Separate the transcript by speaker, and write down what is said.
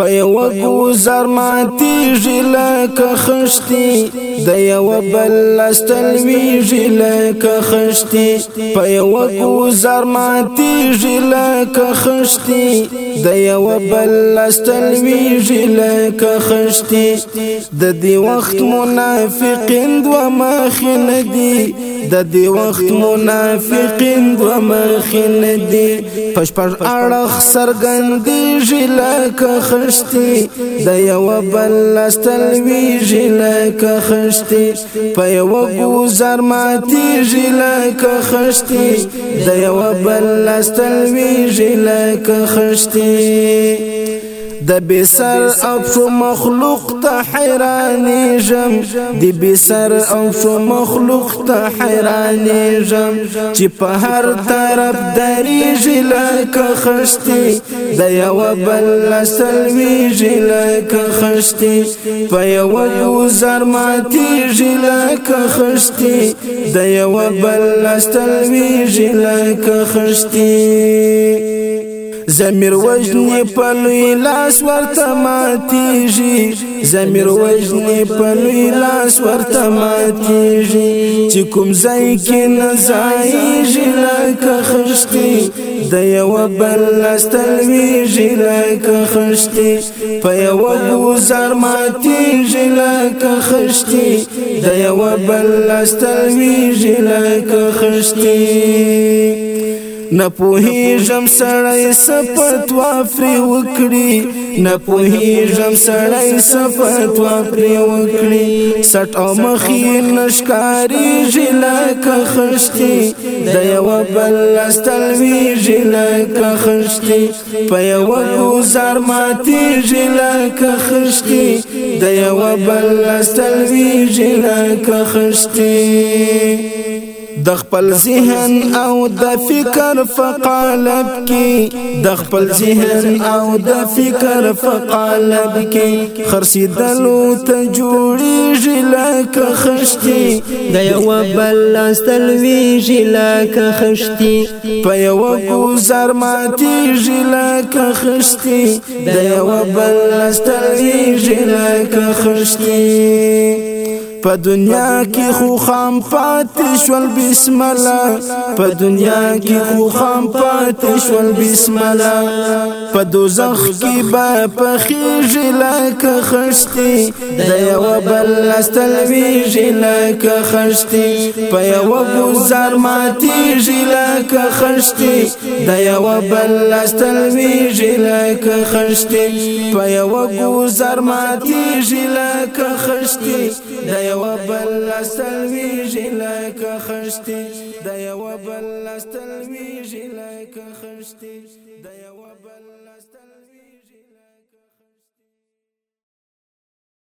Speaker 1: په یو ګوزر ماتي ژله که خشتي د یو بل استلوي ژله که خشتي په یو ګوزر ماتي ژله که خشتي د یو بل استلوي ژله که خشتي د دې وخت منافقین دوه مخ نه دي د دې وخت منافقین دو مخین دي پشپړ اړخ سرګندې ژلک خشتي د یو بل لستلوي ژلک خشتي په یو ګوزر ماتي ژلک خشتي د یو بل لستلوي ژلک خشتي د بسر او شو مخلوق ته حیرانېږم د بسر او شو مخلوق ته حیرانېږم چې په هر طرف درېږي لکه خښتې د یوه بل نه سلویږي لکه خښتې په یوه ګوزار ماتېږي لکه خښتې د یوه بل نه سلویږي لکه خښتې زمیر وجنی پلوی لاس ورته ماتیږي زمیر وجنی پلوی لاس ورته ماتیږي چې کوم ځای کې نزایږي لکه خشتي د یو بل لاستلویږي لکه خشتي په یو ګوزار ماتیږي لکه خشتي د یو بل لاستلویږي لکه خشتي نه پوهیږم سړی صفت وافری وکړي نه پوهیږم سړی صفت وافری وکړي سټ او مخې نشکاری جلک خشتي د یو بل استلوی جلک خشتي په یو گزار ماتی جلک خشتي د یو بل استلوی جلک خشتي د خپل ذهن او د فکر فقالب کې د خپل ذهن او د فکر فقالب کې خرسي دلو ته جوړي جلاک خشتي د یو بل استلوي جلاک خشتي په یو ګوزر ماتي جلاک خشتي د یو بل استلوي جلاک خشتي په دنیا کې خو خام پاتې شول بسم الله په دنیا کې خو خام پاتې شول بسم الله په دوزخ کې به په خېږي لکه خشتي د یو بل استلویږي لکه خشتي په یو ګزار ماتېږي لکه خشتي د یو بل استلویږي لکه خشتي په یو ګزار ماتېږي لکه خشتي د یو بل سلوی جلک خشتي د یو بل سلوی جلک خشتي د یو بل سلوی